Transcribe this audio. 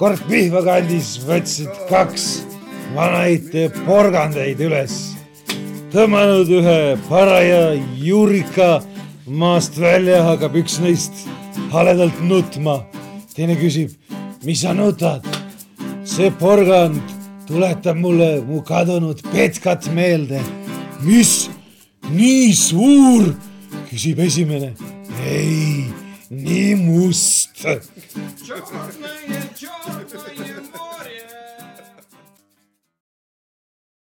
kord Pihva kandis võtsid kaks vanaid porgandeid üles, tõmmanud ühe paraja juurika maast välja, hakkab üks neist haledalt nutma. teine küsib, mis sa nutad? see porgand tuletab mulle mu kadunud Petkat meelde. mis, nii suur? küsib esimene. ei, nii Tschüss.